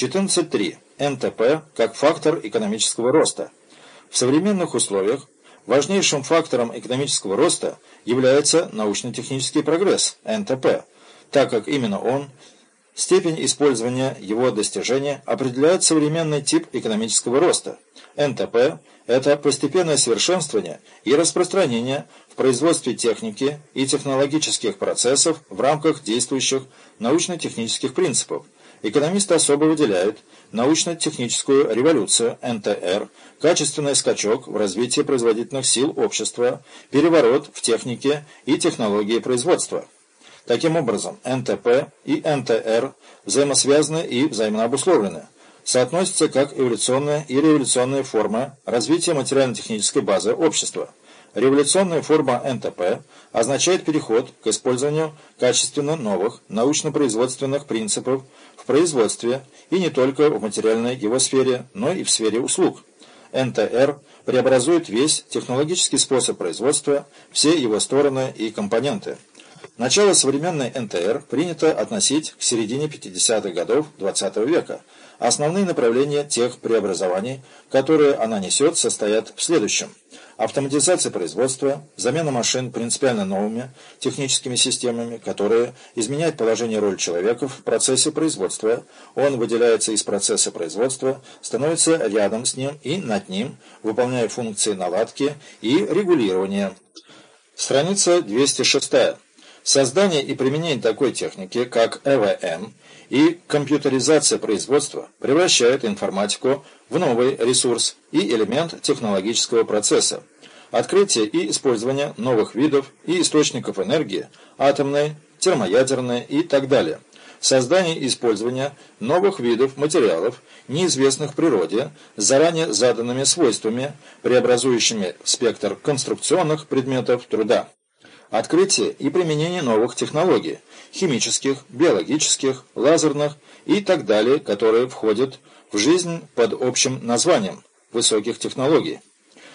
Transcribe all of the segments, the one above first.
14.3. НТП как фактор экономического роста. В современных условиях важнейшим фактором экономического роста является научно-технический прогресс, НТП, так как именно он, степень использования его достижения определяет современный тип экономического роста. НТП – это постепенное совершенствование и распространение в производстве техники и технологических процессов в рамках действующих научно-технических принципов – Экономисты особо выделяют научно-техническую революцию, НТР, качественный скачок в развитии производительных сил общества, переворот в технике и технологии производства. Таким образом, НТП и НТР взаимосвязаны и взаимообусловлены, соотносятся как эволюционная и революционная форма развития материально-технической базы общества. Революционная форма НТП означает переход к использованию качественно новых научно-производственных принципов производстве и не только в материальной его сфере, но и в сфере услуг. НТР преобразует весь технологический способ производства, все его стороны и компоненты. Начало современной НТР принято относить к середине 50-х годов XX века. Основные направления тех преобразований, которые она несет, состоят в следующем – Автоматизация производства, замена машин принципиально новыми техническими системами, которые изменяют положение роль человека в процессе производства. Он выделяется из процесса производства, становится рядом с ним и над ним, выполняя функции наладки и регулирования. Страница 206. Создание и применение такой техники, как ЭВМ, и компьютеризация производства превращает информатику в новый ресурс и элемент технологического процесса. Открытие и использование новых видов и источников энергии, атомной, термоядерной и так далее. Создание и использование новых видов материалов, неизвестных природе, с заранее заданными свойствами, преобразующими спектр конструкционных предметов труда. Открытие и применение новых технологий, химических, биологических, лазерных и так далее, которые входят в жизнь под общим названием высоких технологий.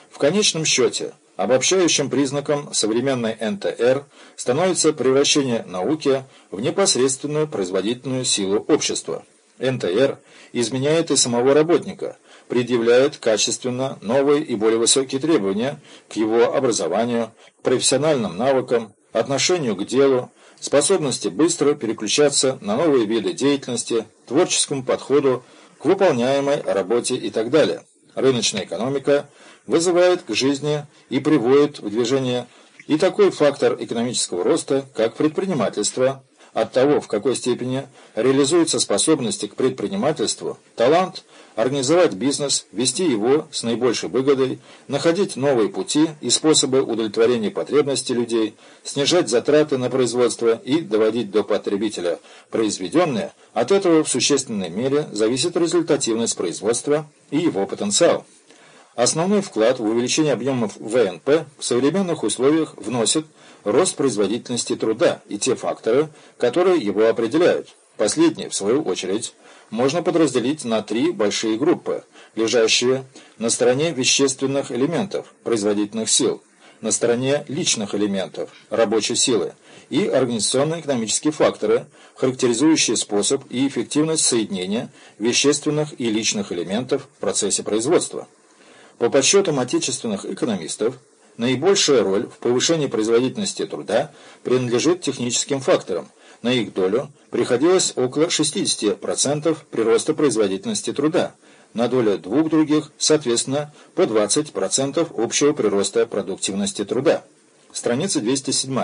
В конечном счете, обобщающим признаком современной НТР становится превращение науки в непосредственную производительную силу общества. НТР изменяет и самого работника, предъявляет качественно новые и более высокие требования к его образованию, профессиональным навыкам, отношению к делу, способности быстро переключаться на новые виды деятельности, творческому подходу к выполняемой работе и так далее. Рыночная экономика вызывает к жизни и приводит в движение и такой фактор экономического роста, как предпринимательство, от того, в какой степени реализуются способности к предпринимательству, талант организовать бизнес, вести его с наибольшей выгодой, находить новые пути и способы удовлетворения потребностей людей, снижать затраты на производство и доводить до потребителя произведенное, от этого в существенной мере зависит результативность производства и его потенциал. Основной вклад в увеличение объемов ВНП в современных условиях вносит рост производительности труда и те факторы, которые его определяют. Последние, в свою очередь, можно подразделить на три большие группы, лежащие на стороне вещественных элементов, производительных сил, на стороне личных элементов, рабочей силы, и организационно-экономические факторы, характеризующие способ и эффективность соединения вещественных и личных элементов в процессе производства. По подсчетам отечественных экономистов, наибольшая роль в повышении производительности труда принадлежит техническим факторам. На их долю приходилось около 60% прироста производительности труда, на долю двух других, соответственно, по 20% общего прироста продуктивности труда. Страница 207.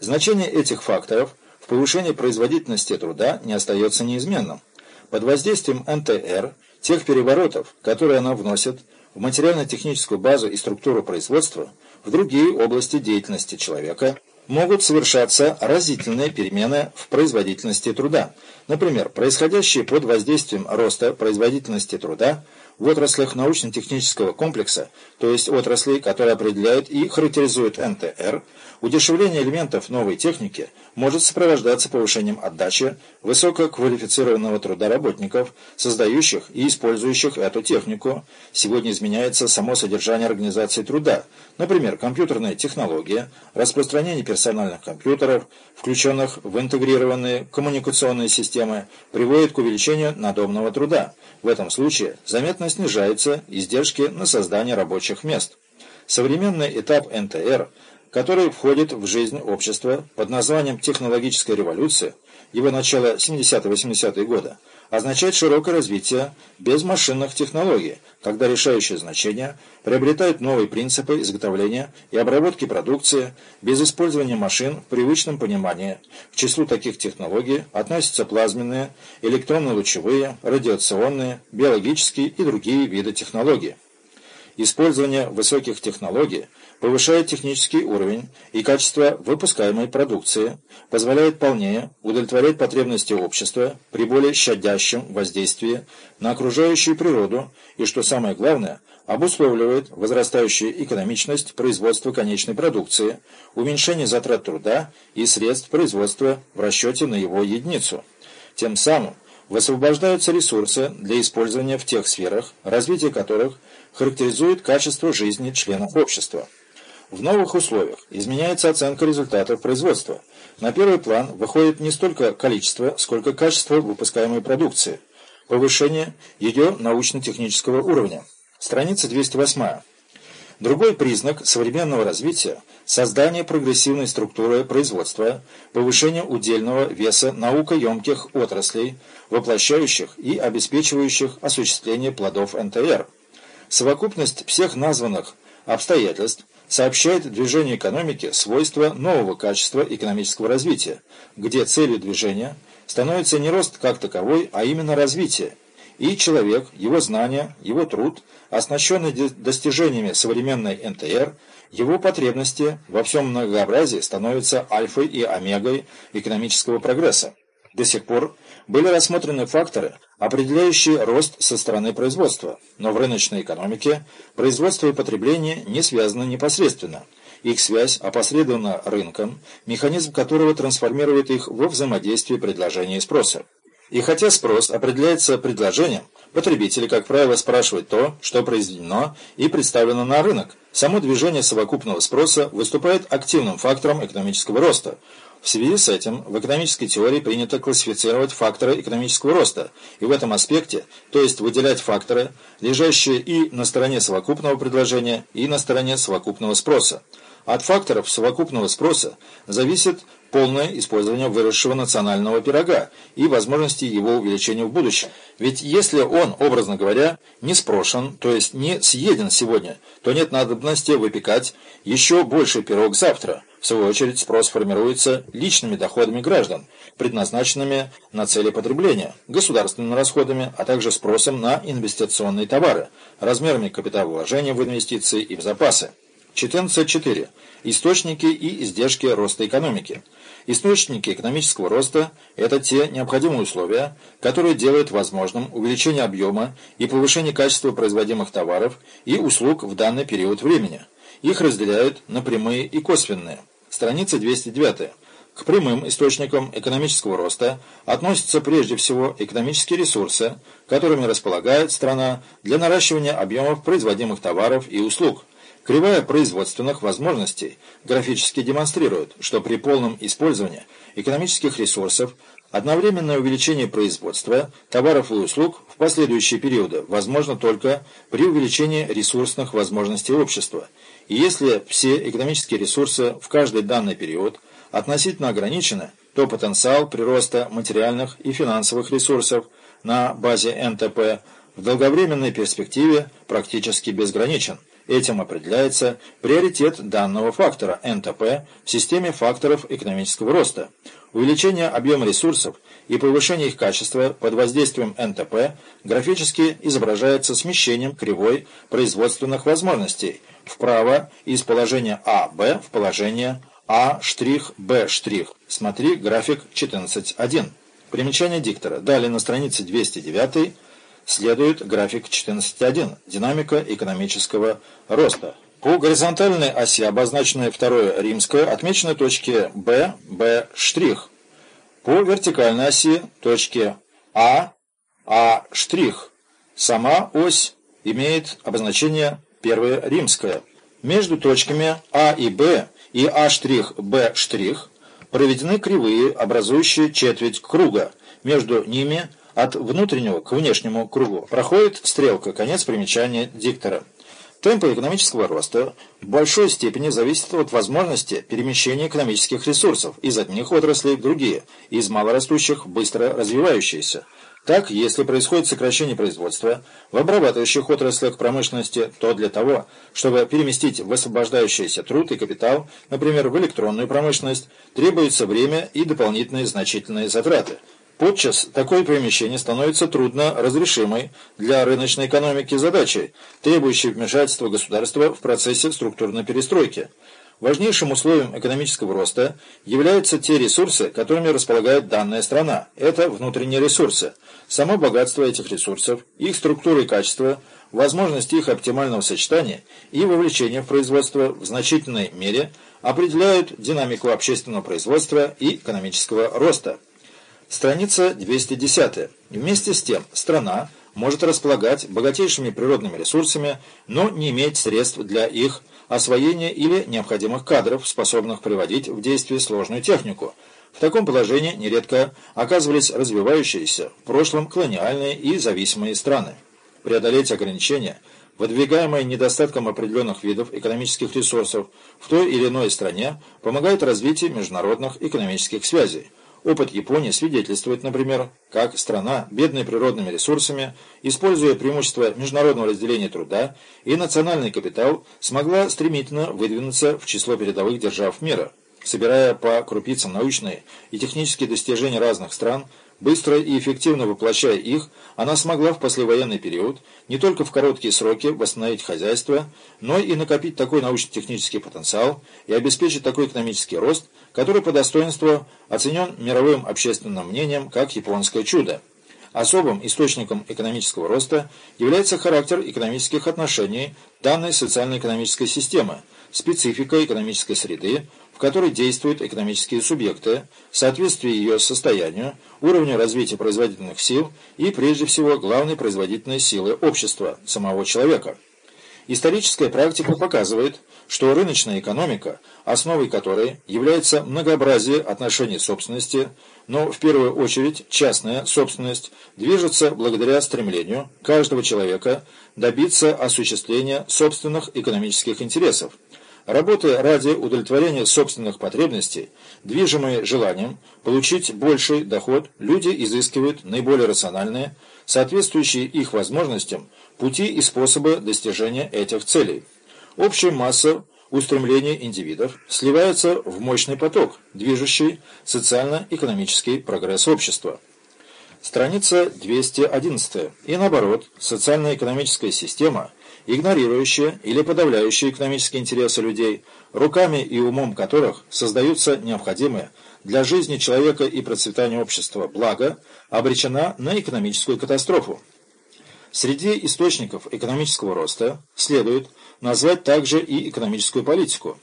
Значение этих факторов в повышении производительности труда не остается неизменным. Под воздействием НТР, тех переворотов, которые она вносит в материально-техническую базу и структуру производства, в другие области деятельности человека могут совершаться разительные перемены в производительности труда. Например, происходящие под воздействием роста производительности труда в отраслях научно-технического комплекса, то есть отраслей, которые определяют и характеризуют НТР, удешевление элементов новой техники может сопровождаться повышением отдачи высококвалифицированного труда работников, создающих и использующих эту технику. Сегодня изменяется само содержание организации труда, например, компьютерная технология, распространение персональных компьютеров, включенных в интегрированные коммуникационные системы, приводит к увеличению надомного труда. В этом случае заметно снижаются издержки на создание рабочих мест. Современный этап НТР – который входит в жизнь общества под названием «технологическая революция», его начало 70-80-е годы, означает широкое развитие безмашинных технологий, когда решающее значение приобретают новые принципы изготовления и обработки продукции без использования машин в привычном понимании. К числу таких технологий относятся плазменные, электронно-лучевые, радиационные, биологические и другие виды технологий. Использование высоких технологий повышает технический уровень и качество выпускаемой продукции, позволяет полнее удовлетворять потребности общества при более щадящем воздействии на окружающую природу и, что самое главное, обусловливает возрастающую экономичность производства конечной продукции, уменьшение затрат труда и средств производства в расчете на его единицу. Тем самым высвобождаются ресурсы для использования в тех сферах, развитие которых характеризует качество жизни членов общества. В новых условиях изменяется оценка результатов производства. На первый план выходит не столько количество, сколько качество выпускаемой продукции, повышение ее научно-технического уровня. Страница 208. Другой признак современного развития – создание прогрессивной структуры производства, повышение удельного веса наукоемких отраслей, воплощающих и обеспечивающих осуществление плодов НТР – Совокупность всех названных обстоятельств сообщает движению экономики свойства нового качества экономического развития, где целью движения становится не рост как таковой, а именно развитие, и человек, его знания, его труд, оснащенный достижениями современной НТР, его потребности во всем многообразии становятся альфой и омегой экономического прогресса. До сих пор были рассмотрены факторы, определяющие рост со стороны производства, но в рыночной экономике производство и потребление не связаны непосредственно. Их связь опосредована рынком, механизм которого трансформирует их во взаимодействие предложения и спроса. И хотя спрос определяется предложением, потребители, как правило, спрашивают то, что произведено и представлено на рынок. Само движение совокупного спроса выступает активным фактором экономического роста – в связи с этим в экономической теории принято классифицировать факторы экономического роста, и в этом аспекте, то есть выделять факторы, лежащие и на стороне совокупного предложения, и на стороне совокупного спроса. От факторов совокупного спроса зависит полное использование выросшего национального пирога и возможности его увеличения в будущем. Ведь если он, образно говоря, не спрошен, то есть не съеден сегодня, то нет надобности выпекать еще больший пирог завтра. В свою очередь спрос формируется личными доходами граждан, предназначенными на цели потребления, государственными расходами, а также спросом на инвестиционные товары, размерами капиталовложения в инвестиции и в запасы. 14.4. Источники и издержки роста экономики. Источники экономического роста – это те необходимые условия, которые делают возможным увеличение объема и повышение качества производимых товаров и услуг в данный период времени. Их разделяют на прямые и косвенные. Страница 209. К прямым источникам экономического роста относятся прежде всего экономические ресурсы, которыми располагает страна для наращивания объемов производимых товаров и услуг – Кривая производственных возможностей графически демонстрирует, что при полном использовании экономических ресурсов одновременное увеличение производства товаров и услуг в последующие периоды возможно только при увеличении ресурсных возможностей общества. И если все экономические ресурсы в каждый данный период относительно ограничены, то потенциал прироста материальных и финансовых ресурсов на базе НТП в долговременной перспективе практически безграничен. Этим определяется приоритет данного фактора НТП в системе факторов экономического роста. Увеличение объема ресурсов и повышение их качества под воздействием НТП графически изображается смещением кривой производственных возможностей вправо из положения АБ в положение А'-Б'. Смотри график 14.1. Примечание диктора. Далее на странице 209 следует график 14.1 «Динамика экономического роста». По горизонтальной оси, обозначенной второе римское, отмечены точки B, B'. По вертикальной оси точки А, А'. Сама ось имеет обозначение первое римское. Между точками А и Б и А', Б' проведены кривые, образующие четверть круга. Между ними от внутреннего к внешнему кругу проходит стрелка, конец примечания диктора. Темпы экономического роста в большой степени зависят от возможности перемещения экономических ресурсов из одних отраслей в другие, из малорастущих в быстро развивающиеся. Так, если происходит сокращение производства в обрабатывающих отраслях промышленности, то для того, чтобы переместить высвобождающийся труд и капитал, например, в электронную промышленность, требуется время и дополнительные значительные затраты. Подчас такое перемещение становится трудно разрешимой для рыночной экономики задачей, требующей вмешательства государства в процессе структурной перестройки. Важнейшим условием экономического роста являются те ресурсы, которыми располагает данная страна. Это внутренние ресурсы. Само богатство этих ресурсов, их структура и качество, возможность их оптимального сочетания и вовлечения в производство в значительной мере определяют динамику общественного производства и экономического роста. Страница 210. Вместе с тем, страна может располагать богатейшими природными ресурсами, но не иметь средств для их освоения или необходимых кадров, способных приводить в действие сложную технику. В таком положении нередко оказывались развивающиеся, в прошлом колониальные и зависимые страны. Преодолеть ограничения, выдвигаемые недостатком определенных видов экономических ресурсов в той или иной стране, помогает развитию международных экономических связей. Опыт Японии свидетельствует, например, как страна, бедная природными ресурсами, используя преимущество международного разделения труда и национальный капитал, смогла стремительно выдвинуться в число передовых держав мира. Собирая по крупицам научные и технические достижения разных стран, быстро и эффективно воплощая их, она смогла в послевоенный период не только в короткие сроки восстановить хозяйство, но и накопить такой научно-технический потенциал и обеспечить такой экономический рост, который по достоинству оценен мировым общественным мнением как японское чудо. Особым источником экономического роста является характер экономических отношений данной социально-экономической системы, специфика экономической среды, в которой действуют экономические субъекты, соответствие ее состоянию, уровню развития производительных сил и, прежде всего, главной производительной силы общества, самого человека. Историческая практика показывает, что рыночная экономика, основой которой является многообразие отношений собственности, но в первую очередь частная собственность, движется благодаря стремлению каждого человека добиться осуществления собственных экономических интересов. Работая ради удовлетворения собственных потребностей, движимые желанием получить больший доход, люди изыскивают наиболее рациональные, соответствующие их возможностям, пути и способы достижения этих целей. Общая масса устремлений индивидов сливается в мощный поток, движущий социально-экономический прогресс общества. Страница 211. И наоборот, социально-экономическая система, игнорирующая или подавляющая экономические интересы людей, руками и умом которых создаются необходимые для жизни человека и процветания общества блага, обречена на экономическую катастрофу. Среди источников экономического роста следует назвать также и экономическую политику.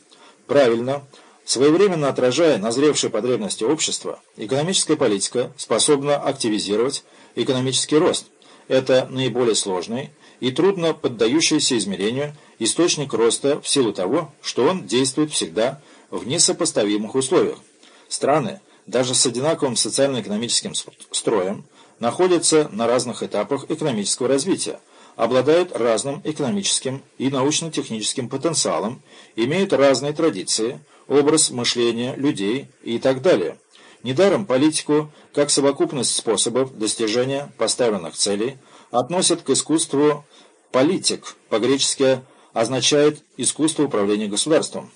Правильно, своевременно отражая назревшие потребности общества, экономическая политика способна активизировать экономический рост. Это наиболее сложный и трудно поддающийся измерению источник роста в силу того, что он действует всегда в несопоставимых условиях. Страны, даже с одинаковым социально-экономическим строем, находятся на разных этапах экономического развития, обладают разным экономическим и научно-техническим потенциалом, имеют разные традиции, образ мышления людей и так далее. Недаром политику, как совокупность способов достижения поставленных целей, относят к искусству политик, по-гречески означает искусство управления государством.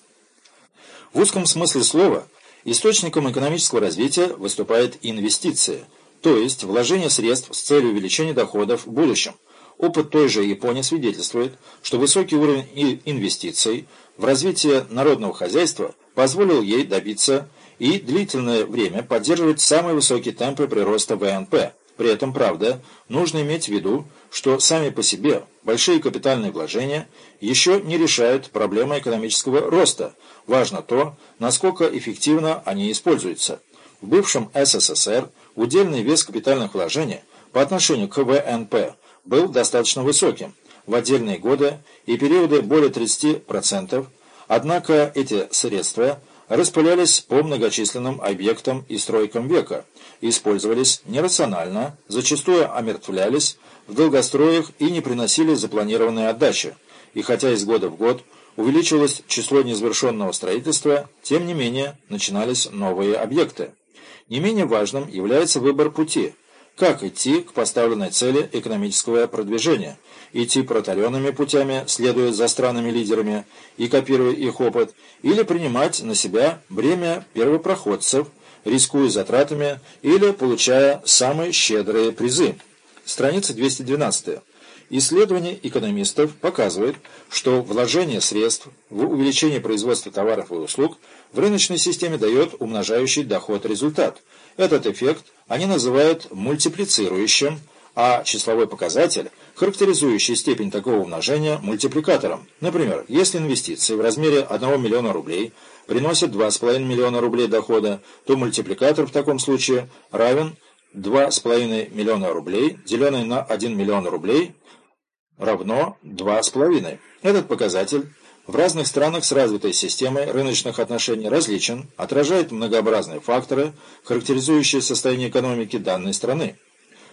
В узком смысле слова источником экономического развития выступает инвестиция – то есть вложение средств с целью увеличения доходов в будущем. Опыт той же Японии свидетельствует, что высокий уровень инвестиций в развитие народного хозяйства позволил ей добиться и длительное время поддерживать самые высокие темпы прироста ВНП. При этом, правда, нужно иметь в виду, что сами по себе большие капитальные вложения еще не решают проблемы экономического роста. Важно то, насколько эффективно они используются. В бывшем СССР удельный вес капитальных вложений по отношению к ВНП был достаточно высоким, в отдельные годы и периоды более 30%, однако эти средства распылялись по многочисленным объектам и стройкам века, использовались нерационально, зачастую омертвлялись в долгостроях и не приносили запланированной отдачи. И хотя из года в год увеличилось число незавершенного строительства, тем не менее начинались новые объекты. Не менее важным является выбор пути – как идти к поставленной цели экономического продвижения, идти проталенными путями, следуя за странами-лидерами и копируя их опыт, или принимать на себя бремя первопроходцев, рискуя затратами или получая самые щедрые призы. Страница 212. Исследование экономистов показывает, что вложение средств в увеличение производства товаров и услуг в рыночной системе дает умножающий доход результат. Этот эффект они называют мультиплицирующим, а числовой показатель, характеризующий степень такого умножения, мультипликатором. Например, если инвестиции в размере 1 миллиона рублей приносят 2,5 миллиона рублей дохода, то мультипликатор в таком случае равен 2,5 миллиона рублей, деленный на 1 миллион рублей, равно 2,5. Этот показатель в разных странах с развитой системой рыночных отношений различен, отражает многообразные факторы, характеризующие состояние экономики данной страны.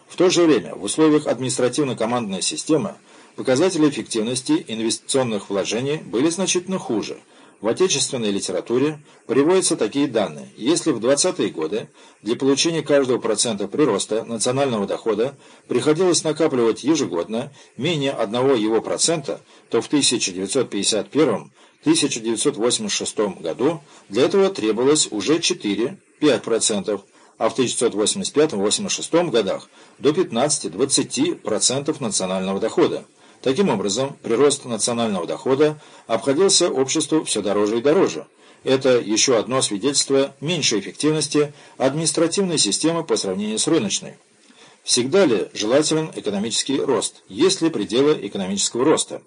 В то же время в условиях административно-командной системы показатели эффективности инвестиционных вложений были значительно хуже. В отечественной литературе приводятся такие данные. Если в 20-е годы для получения каждого процента прироста национального дохода приходилось накапливать ежегодно менее одного его процента, то в 1951-1986 году для этого требовалось уже 4-5%, а в 1985-86 годах до 15-20% национального дохода. Таким образом, прирост национального дохода обходился обществу все дороже и дороже. Это еще одно свидетельство меньшей эффективности административной системы по сравнению с рыночной. Всегда ли желателен экономический рост? Есть ли пределы экономического роста?